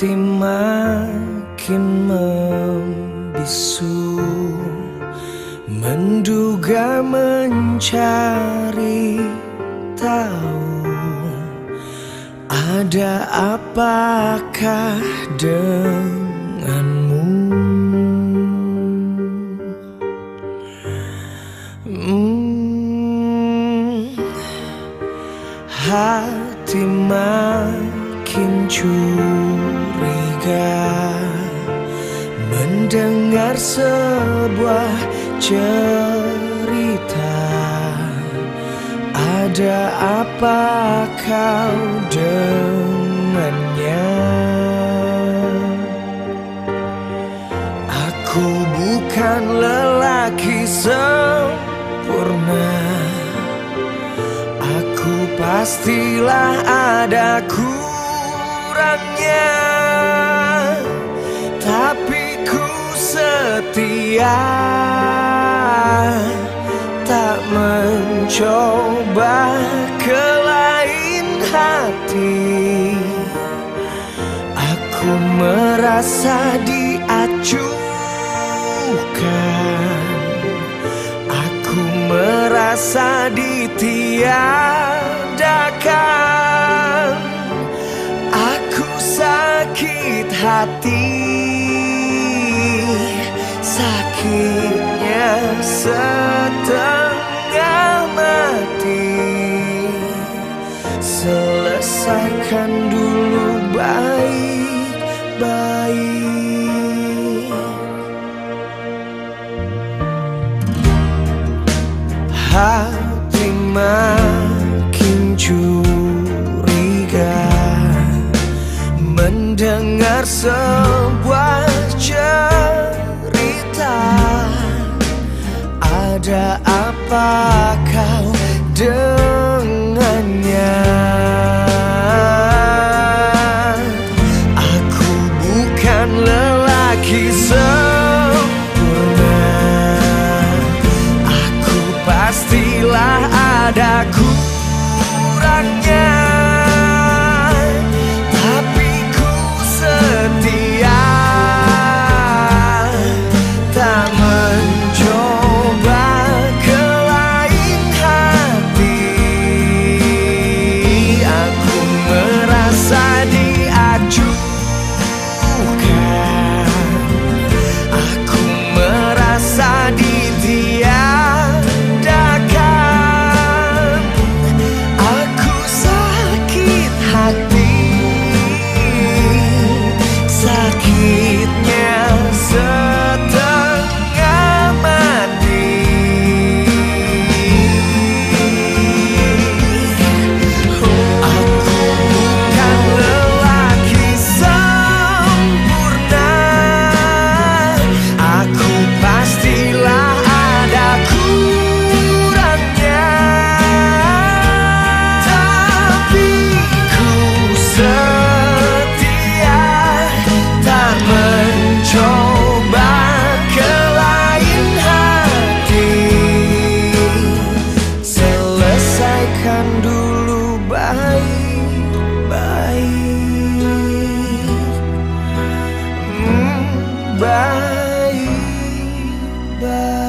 Hati makin membisu Menduga mencari tahu. Ada apakah denganmu? Hmm, Hati makin curiga Mendengar sebuah cerita. Ada apa kau dengannya? Aku bukan lelaki sempurna. Aku pastilah ada kurangnya setia Tak mencoba ke lain hati. Aku merasa diacuhkan. Aku merasa ditiadakan. Aku sakit hati Sakitnya setengah mati. Selesaikan dulu baik-baik. Hati makin curiga Mendengar sebuah cerita Ada apa kau love.